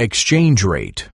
Exchange rate.